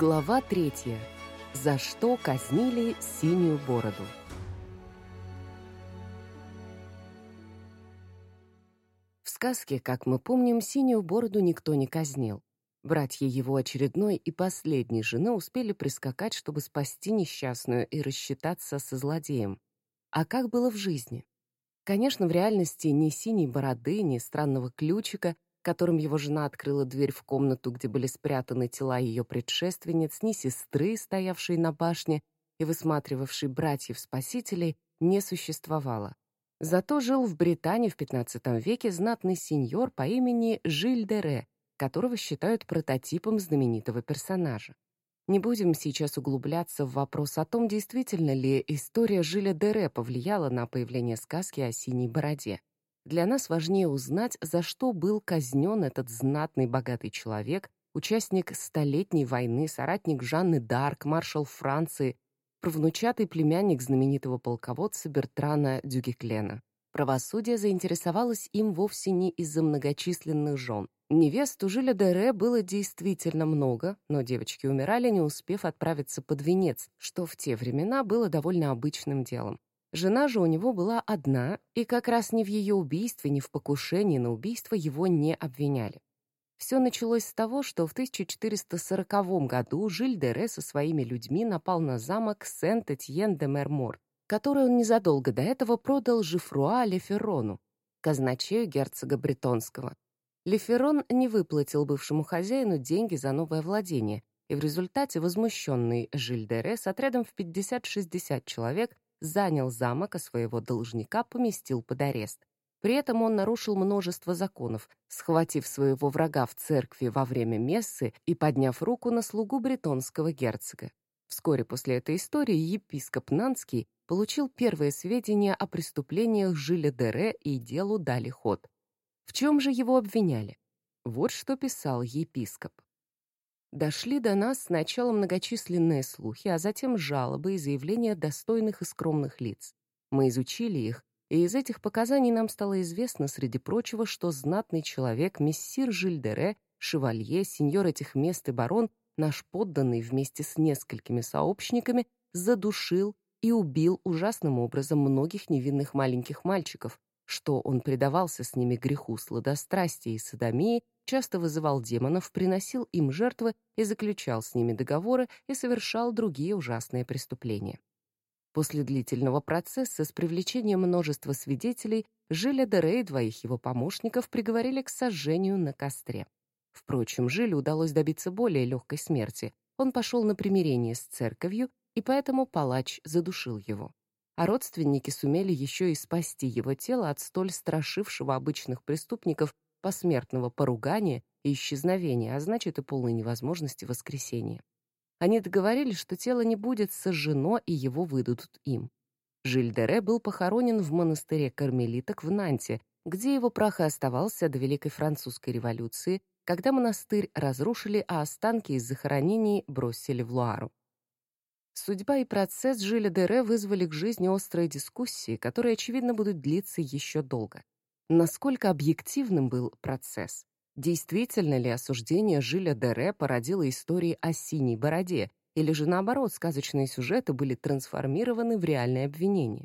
Глава третья. За что казнили синюю бороду? В сказке, как мы помним, синюю бороду никто не казнил. Братья его очередной и последней жены успели прискакать, чтобы спасти несчастную и рассчитаться со злодеем. А как было в жизни? Конечно, в реальности ни синей бороды, ни странного ключика которым его жена открыла дверь в комнату, где были спрятаны тела ее предшественниц, ни сестры, стоявшей на башне и высматривавшей братьев-спасителей, не существовало. Зато жил в Британии в XV веке знатный сеньор по имени Жиль де Ре, которого считают прототипом знаменитого персонажа. Не будем сейчас углубляться в вопрос о том, действительно ли история Жиля де Ре повлияла на появление сказки о синей бороде. Для нас важнее узнать, за что был казнен этот знатный богатый человек, участник Столетней войны, соратник Жанны Д'Арк, маршал Франции, правнучатый племянник знаменитого полководца Бертрана Дюгеклена. Правосудие заинтересовалось им вовсе не из-за многочисленных жен. Невест у Жиля Дере было действительно много, но девочки умирали, не успев отправиться под венец, что в те времена было довольно обычным делом. Жена же у него была одна, и как раз ни в ее убийстве, ни в покушении на убийство его не обвиняли. Все началось с того, что в 1440 году Жиль де Ре со своими людьми напал на замок Сент-Этьен-де-Мермор, который он незадолго до этого продал Жифруа Леферону, казначею герцога Бретонского. Леферон не выплатил бывшему хозяину деньги за новое владение, и в результате возмущенный Жиль де Ре с отрядом в 50-60 человек занял замок, а своего должника поместил под арест. При этом он нарушил множество законов, схватив своего врага в церкви во время мессы и подняв руку на слугу бретонского герцога. Вскоре после этой истории епископ Нанский получил первые сведения о преступлениях Жиля Дере и делу дали ход. В чем же его обвиняли? Вот что писал епископ. Дошли до нас сначала многочисленные слухи, а затем жалобы и заявления достойных и скромных лиц. Мы изучили их, и из этих показаний нам стало известно, среди прочего, что знатный человек, мессир Жильдере, шевалье, сеньор этих мест и барон, наш подданный вместе с несколькими сообщниками, задушил и убил ужасным образом многих невинных маленьких мальчиков, что он предавался с ними греху сладострастия и садомии часто вызывал демонов, приносил им жертвы и заключал с ними договоры и совершал другие ужасные преступления. После длительного процесса с привлечением множества свидетелей Жиля Дерей и двоих его помощников приговорили к сожжению на костре. Впрочем, Жилю удалось добиться более легкой смерти. Он пошел на примирение с церковью, и поэтому палач задушил его. А родственники сумели еще и спасти его тело от столь страшившего обычных преступников посмертного поругания и исчезновения, а значит и полной невозможности воскресения. Они договорились, что тело не будет сожжено и его выдадут им. Жильдере был похоронен в монастыре кармелиток в Нанте, где его прах и оставался до Великой Французской революции, когда монастырь разрушили, а останки из захоронений бросили в Луару. Судьба и процесс Жиля Дере вызвали к жизни острые дискуссии, которые, очевидно, будут длиться еще долго. Насколько объективным был процесс? Действительно ли осуждение Жиля Дере породило истории о синей бороде, или же наоборот, сказочные сюжеты были трансформированы в реальные обвинения?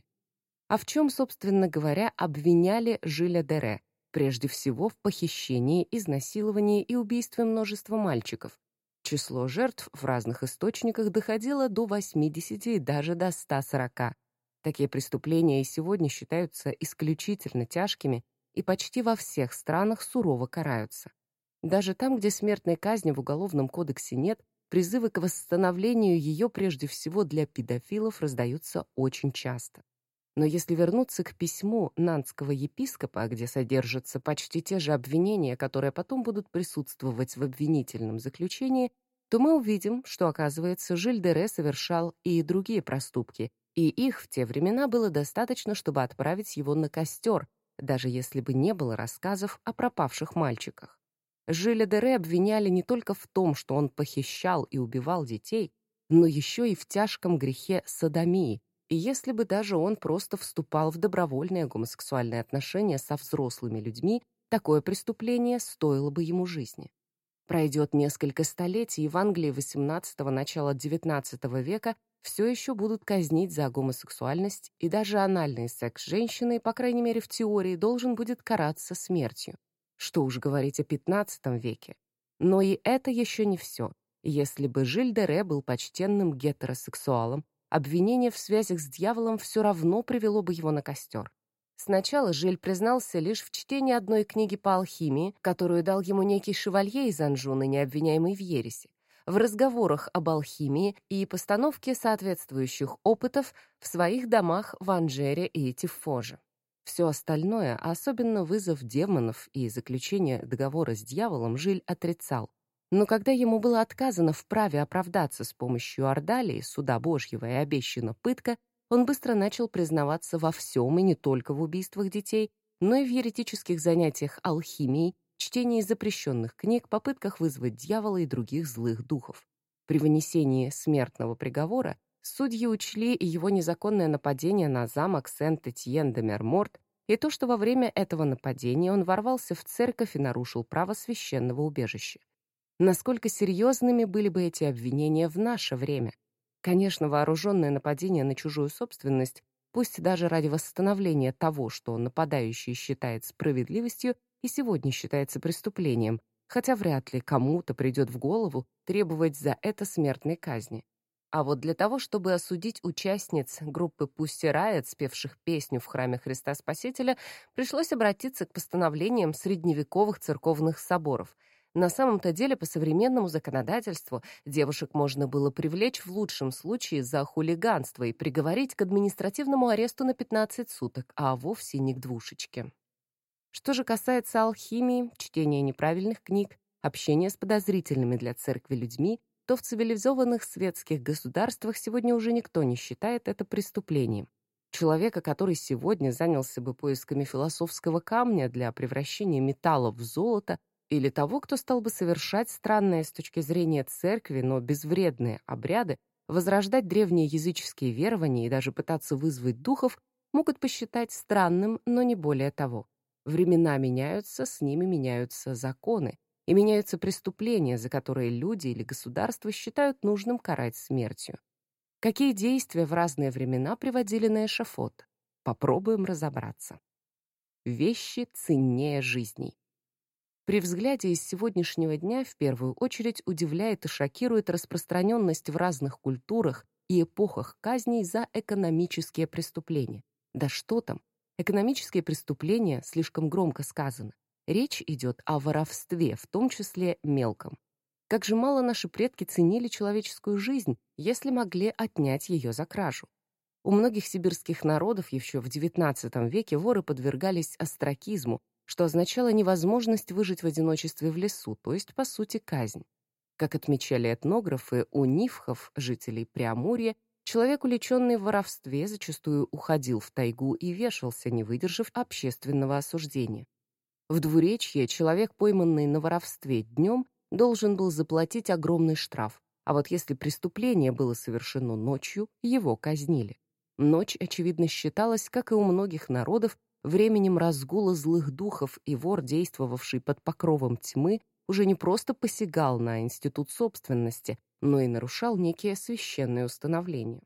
А в чем, собственно говоря, обвиняли Жиля Дере? Прежде всего в похищении, изнасиловании и убийстве множества мальчиков. Число жертв в разных источниках доходило до 80 и даже до 140. Такие преступления и сегодня считаются исключительно тяжкими и почти во всех странах сурово караются. Даже там, где смертной казни в Уголовном кодексе нет, призывы к восстановлению ее прежде всего для педофилов раздаются очень часто. Но если вернуться к письму нанского епископа, где содержатся почти те же обвинения, которые потом будут присутствовать в обвинительном заключении, то мы увидим, что, оказывается, Жильдере совершал и другие проступки, и их в те времена было достаточно, чтобы отправить его на костер, даже если бы не было рассказов о пропавших мальчиках. Жиля Дере обвиняли не только в том, что он похищал и убивал детей, но еще и в тяжком грехе садомии, и если бы даже он просто вступал в добровольные гомосексуальные отношения со взрослыми людьми, такое преступление стоило бы ему жизни. Пройдет несколько столетий, и в Англии XVIII – начала XIX века все еще будут казнить за гомосексуальность, и даже анальный секс женщины, по крайней мере в теории, должен будет караться смертью. Что уж говорить о XV веке. Но и это еще не все. Если бы Жиль де Ре был почтенным гетеросексуалом, обвинение в связях с дьяволом все равно привело бы его на костер. Сначала Жиль признался лишь в чтении одной книги по алхимии, которую дал ему некий шевалье из Анжуны, не обвиняемый в ересе, в разговорах об алхимии и постановке соответствующих опытов в своих домах в Анжере и Тифоже. Все остальное, особенно вызов демонов и заключение договора с дьяволом, Жиль отрицал. Но когда ему было отказано в праве оправдаться с помощью Ордалии, суда Божьего и обещана пытка, он быстро начал признаваться во всем и не только в убийствах детей, но и в еретических занятиях алхимией, чтении запрещенных книг, попытках вызвать дьявола и других злых духов. При вынесении смертного приговора судьи учли и его незаконное нападение на замок Сент-Этьен-де-Мерморт, и то, что во время этого нападения он ворвался в церковь и нарушил право священного убежища. Насколько серьезными были бы эти обвинения в наше время? Конечно, вооруженное нападение на чужую собственность, пусть даже ради восстановления того, что нападающий считает справедливостью, и сегодня считается преступлением, хотя вряд ли кому-то придет в голову требовать за это смертной казни. А вот для того, чтобы осудить участниц группы Pussy Riot, спевших песню в храме Христа Спасителя, пришлось обратиться к постановлениям средневековых церковных соборов — на самом-то деле, по современному законодательству девушек можно было привлечь в лучшем случае за хулиганство и приговорить к административному аресту на 15 суток, а вовсе не к двушечке. Что же касается алхимии, чтения неправильных книг, общения с подозрительными для церкви людьми, то в цивилизованных светских государствах сегодня уже никто не считает это преступлением. Человека, который сегодня занялся бы поисками философского камня для превращения металла в золото, или того, кто стал бы совершать странные с точки зрения церкви, но безвредные обряды, возрождать древние языческие верования и даже пытаться вызвать духов, могут посчитать странным, но не более того. Времена меняются, с ними меняются законы, и меняются преступления, за которые люди или государства считают нужным карать смертью. Какие действия в разные времена приводили на эшафот? Попробуем разобраться. Вещи ценнее жизней. При взгляде из сегодняшнего дня в первую очередь удивляет и шокирует распространенность в разных культурах и эпохах казней за экономические преступления. Да что там, экономические преступления слишком громко сказано. Речь идет о воровстве, в том числе мелком. Как же мало наши предки ценили человеческую жизнь, если могли отнять ее за кражу. У многих сибирских народов еще в XIX веке воры подвергались остракизму, что означало невозможность выжить в одиночестве в лесу, то есть, по сути, казнь. Как отмечали этнографы, у нивхов, жителей Преамурья, человек, уличенный в воровстве, зачастую уходил в тайгу и вешался, не выдержав общественного осуждения. В двуречье человек, пойманный на воровстве днем, должен был заплатить огромный штраф, а вот если преступление было совершено ночью, его казнили. Ночь, очевидно, считалась, как и у многих народов, временем разгула злых духов, и вор, действовавший под покровом тьмы, уже не просто посягал на институт собственности, но и нарушал некие священные установления.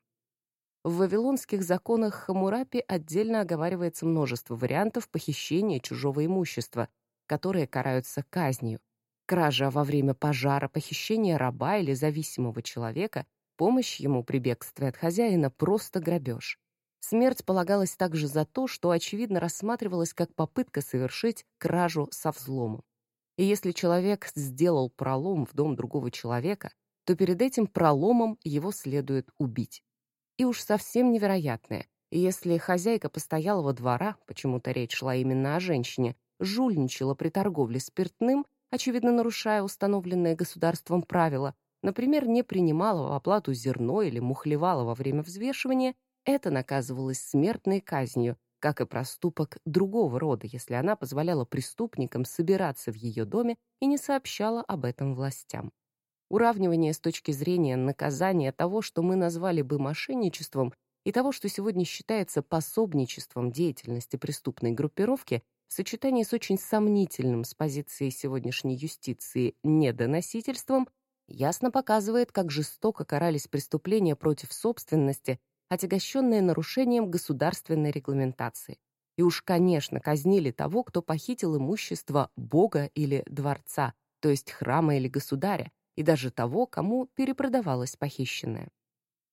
В вавилонских законах Хамурапи отдельно оговаривается множество вариантов похищения чужого имущества, которые караются казнью. Кража во время пожара, похищение раба или зависимого человека, помощь ему при бегстве от хозяина — просто грабеж. Смерть полагалась также за то, что, очевидно, рассматривалась как попытка совершить кражу со взломом. И если человек сделал пролом в дом другого человека, то перед этим проломом его следует убить. И уж совсем невероятное, если хозяйка постоялого двора, почему-то речь шла именно о женщине, жульничала при торговле спиртным, очевидно нарушая установленное государством правила, например, не принимала в оплату зерно или мухлевала во время взвешивания, это наказывалось смертной казнью, как и проступок другого рода, если она позволяла преступникам собираться в ее доме и не сообщала об этом властям. Уравнивание с точки зрения наказания того, что мы назвали бы мошенничеством, и того, что сегодня считается пособничеством деятельности преступной группировки, в сочетании с очень сомнительным с позиции сегодняшней юстиции недоносительством, ясно показывает, как жестоко карались преступления против собственности, отягощенные нарушением государственной регламентации. И уж, конечно, казнили того, кто похитил имущество Бога или дворца, то есть храма или государя, и даже того, кому перепродавалось похищенное.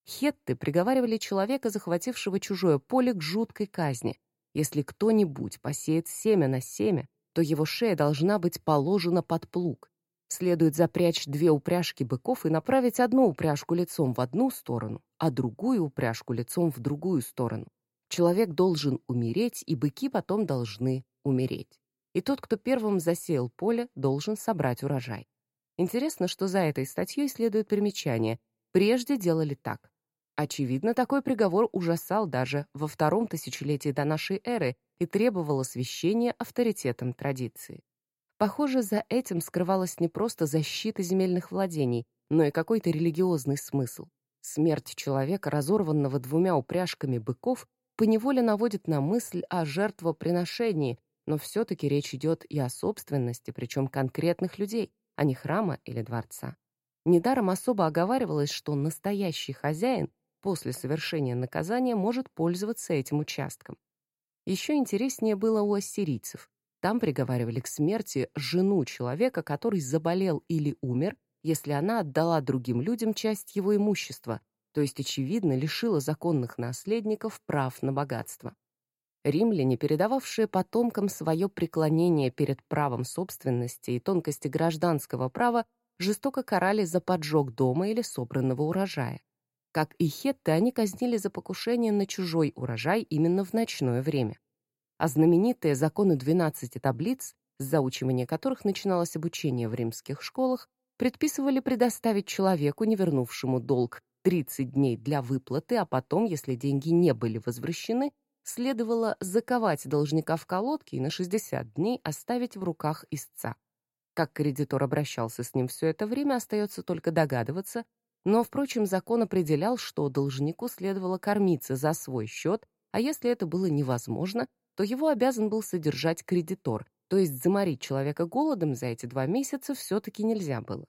Хетты приговаривали человека, захватившего чужое поле, к жуткой казни. Если кто-нибудь посеет семя на семя, то его шея должна быть положена под плуг. Следует запрячь две упряжки быков и направить одну упряжку лицом в одну сторону, а другую упряжку лицом в другую сторону. Человек должен умереть, и быки потом должны умереть. И тот, кто первым засеял поле, должен собрать урожай. Интересно, что за этой статьей следует примечание. Прежде делали так. Очевидно, такой приговор ужасал даже во втором тысячелетии до нашей эры и требовал освящения авторитетом традиции. Похоже, за этим скрывалась не просто защита земельных владений, но и какой-то религиозный смысл. Смерть человека, разорванного двумя упряжками быков, поневоле наводит на мысль о жертвоприношении, но все-таки речь идет и о собственности, причем конкретных людей, а не храма или дворца. Недаром особо оговаривалось, что настоящий хозяин после совершения наказания может пользоваться этим участком. Еще интереснее было у ассирийцев. Там приговаривали к смерти жену человека, который заболел или умер, если она отдала другим людям часть его имущества, то есть, очевидно, лишила законных наследников прав на богатство. Римляне, передававшие потомкам свое преклонение перед правом собственности и тонкости гражданского права, жестоко карали за поджог дома или собранного урожая. Как и хетты, они казнили за покушение на чужой урожай именно в ночное время а знаменитые законы 12 таблиц, с заучивания которых начиналось обучение в римских школах, предписывали предоставить человеку, не вернувшему долг, 30 дней для выплаты, а потом, если деньги не были возвращены, следовало заковать должника в колодки и на 60 дней оставить в руках истца. Как кредитор обращался с ним все это время, остается только догадываться, но, впрочем, закон определял, что должнику следовало кормиться за свой счет, а если это было невозможно, то его обязан был содержать кредитор, то есть заморить человека голодом за эти два месяца все-таки нельзя было.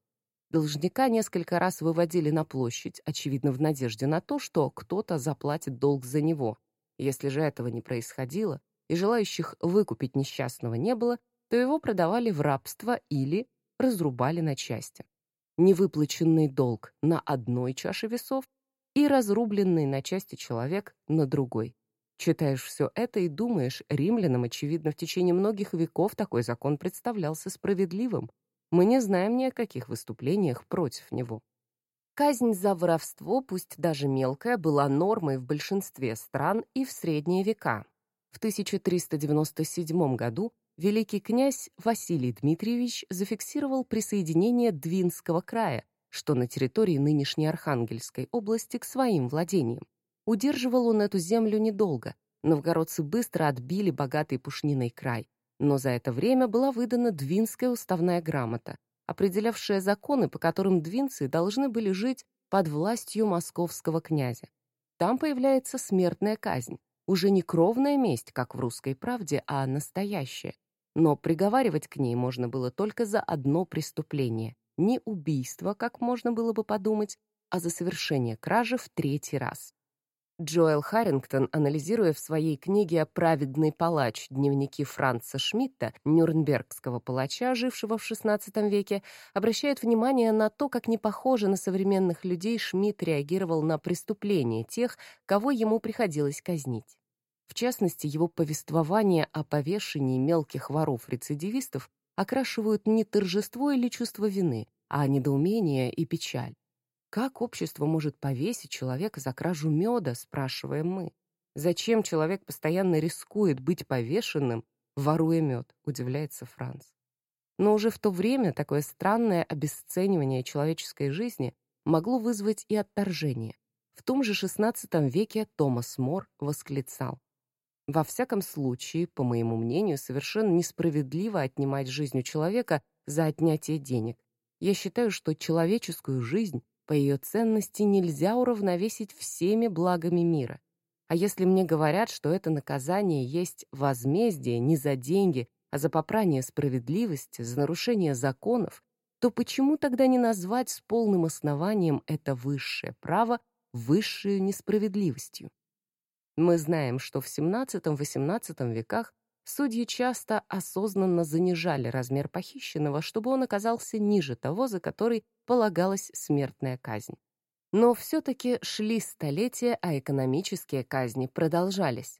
Должника несколько раз выводили на площадь, очевидно, в надежде на то, что кто-то заплатит долг за него. Если же этого не происходило, и желающих выкупить несчастного не было, то его продавали в рабство или разрубали на части. Невыплаченный долг на одной чаше весов и разрубленный на части человек на другой. Читаешь все это и думаешь, римлянам, очевидно, в течение многих веков такой закон представлялся справедливым. Мы не знаем ни о каких выступлениях против него. Казнь за воровство, пусть даже мелкая, была нормой в большинстве стран и в средние века. В 1397 году великий князь Василий Дмитриевич зафиксировал присоединение Двинского края, что на территории нынешней Архангельской области, к своим владениям. Удерживал он эту землю недолго. Новгородцы быстро отбили богатый пушниной край. Но за это время была выдана Двинская уставная грамота, определявшая законы, по которым двинцы должны были жить под властью московского князя. Там появляется смертная казнь, уже не кровная месть, как в «Русской правде», а настоящая. Но приговаривать к ней можно было только за одно преступление. Не убийство, как можно было бы подумать, а за совершение кражи в третий раз. Джоэл Харрингтон, анализируя в своей книге «Праведный палач. Дневники Франца Шмидта, нюрнбергского палача, жившего в XVI веке, обращает внимание на то, как не похоже на современных людей Шмидт реагировал на преступления тех, кого ему приходилось казнить. В частности, его повествование о повешении мелких воров-рецидивистов окрашивают не торжество или чувство вины, а недоумение и печаль. Как общество может повесить человека за кражу меда, спрашиваем мы? Зачем человек постоянно рискует быть повешенным, воруя мед, удивляется Франц. Но уже в то время такое странное обесценивание человеческой жизни могло вызвать и отторжение. В том же XVI веке Томас Мор восклицал. Во всяком случае, по моему мнению, совершенно несправедливо отнимать жизнь у человека за отнятие денег. Я считаю, что человеческую жизнь по ее ценности нельзя уравновесить всеми благами мира. А если мне говорят, что это наказание есть возмездие не за деньги, а за попрание справедливости, за нарушение законов, то почему тогда не назвать с полным основанием это высшее право высшей несправедливостью? Мы знаем, что в XVII-XVIII веках судьи часто осознанно занижали размер похищенного, чтобы он оказался ниже того, за который полагалась смертная казнь. Но все-таки шли столетия, а экономические казни продолжались.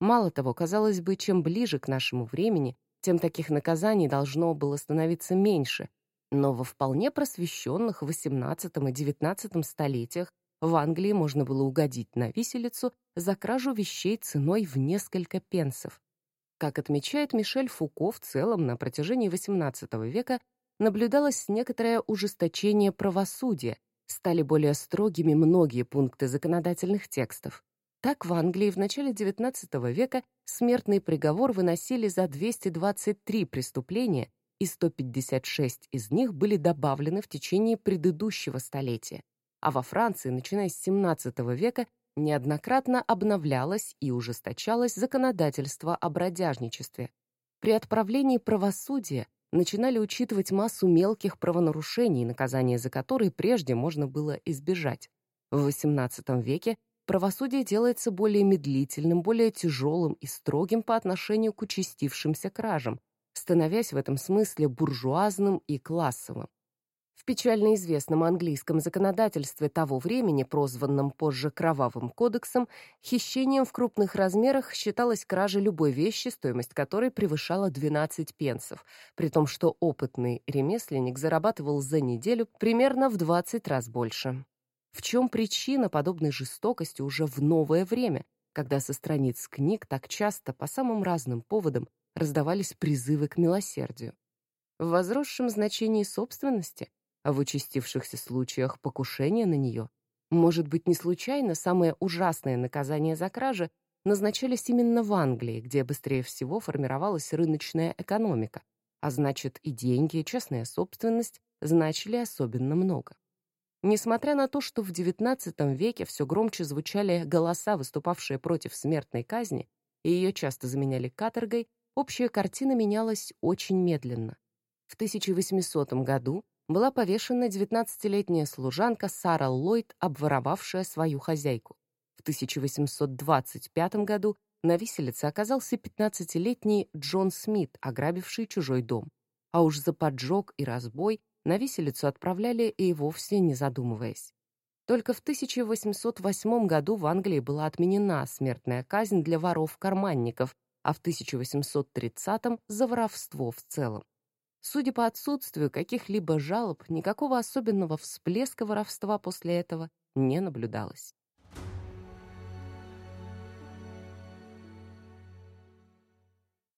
Мало того, казалось бы, чем ближе к нашему времени, тем таких наказаний должно было становиться меньше, но во вполне просвещенных XVIII и XIX столетиях в Англии можно было угодить на виселицу за кражу вещей ценой в несколько пенсов. Как отмечает Мишель Фуко, в целом на протяжении XVIII века наблюдалось некоторое ужесточение правосудия, стали более строгими многие пункты законодательных текстов. Так в Англии в начале XIX века смертный приговор выносили за 223 преступления, и 156 из них были добавлены в течение предыдущего столетия. А во Франции, начиная с XVII века, неоднократно обновлялось и ужесточалось законодательство о бродяжничестве. При отправлении правосудия начинали учитывать массу мелких правонарушений, наказание за которые прежде можно было избежать. В XVIII веке правосудие делается более медлительным, более тяжелым и строгим по отношению к участившимся кражам, становясь в этом смысле буржуазным и классовым. В печально известном английском законодательстве того времени, прозванном позже Кровавым кодексом, хищением в крупных размерах считалась кража любой вещи, стоимость которой превышала 12 пенсов, при том, что опытный ремесленник зарабатывал за неделю примерно в 20 раз больше. В чем причина подобной жестокости уже в новое время, когда со страниц книг так часто по самым разным поводам раздавались призывы к милосердию? В возросшем значении собственности – а в участившихся случаях покушения на нее. Может быть, не случайно самое ужасное наказание за кражи назначались именно в Англии, где быстрее всего формировалась рыночная экономика, а значит и деньги, и частная собственность значили особенно много. Несмотря на то, что в XIX веке все громче звучали голоса, выступавшие против смертной казни, и ее часто заменяли каторгой, общая картина менялась очень медленно. В 1800 году была повешена 19-летняя служанка Сара Ллойд, обворовавшая свою хозяйку. В 1825 году на виселице оказался 15-летний Джон Смит, ограбивший чужой дом. А уж за поджог и разбой на виселицу отправляли и вовсе не задумываясь. Только в 1808 году в Англии была отменена смертная казнь для воров-карманников, а в 1830 — за воровство в целом. Судя по отсутствию каких-либо жалоб, никакого особенного всплеска воровства после этого не наблюдалось.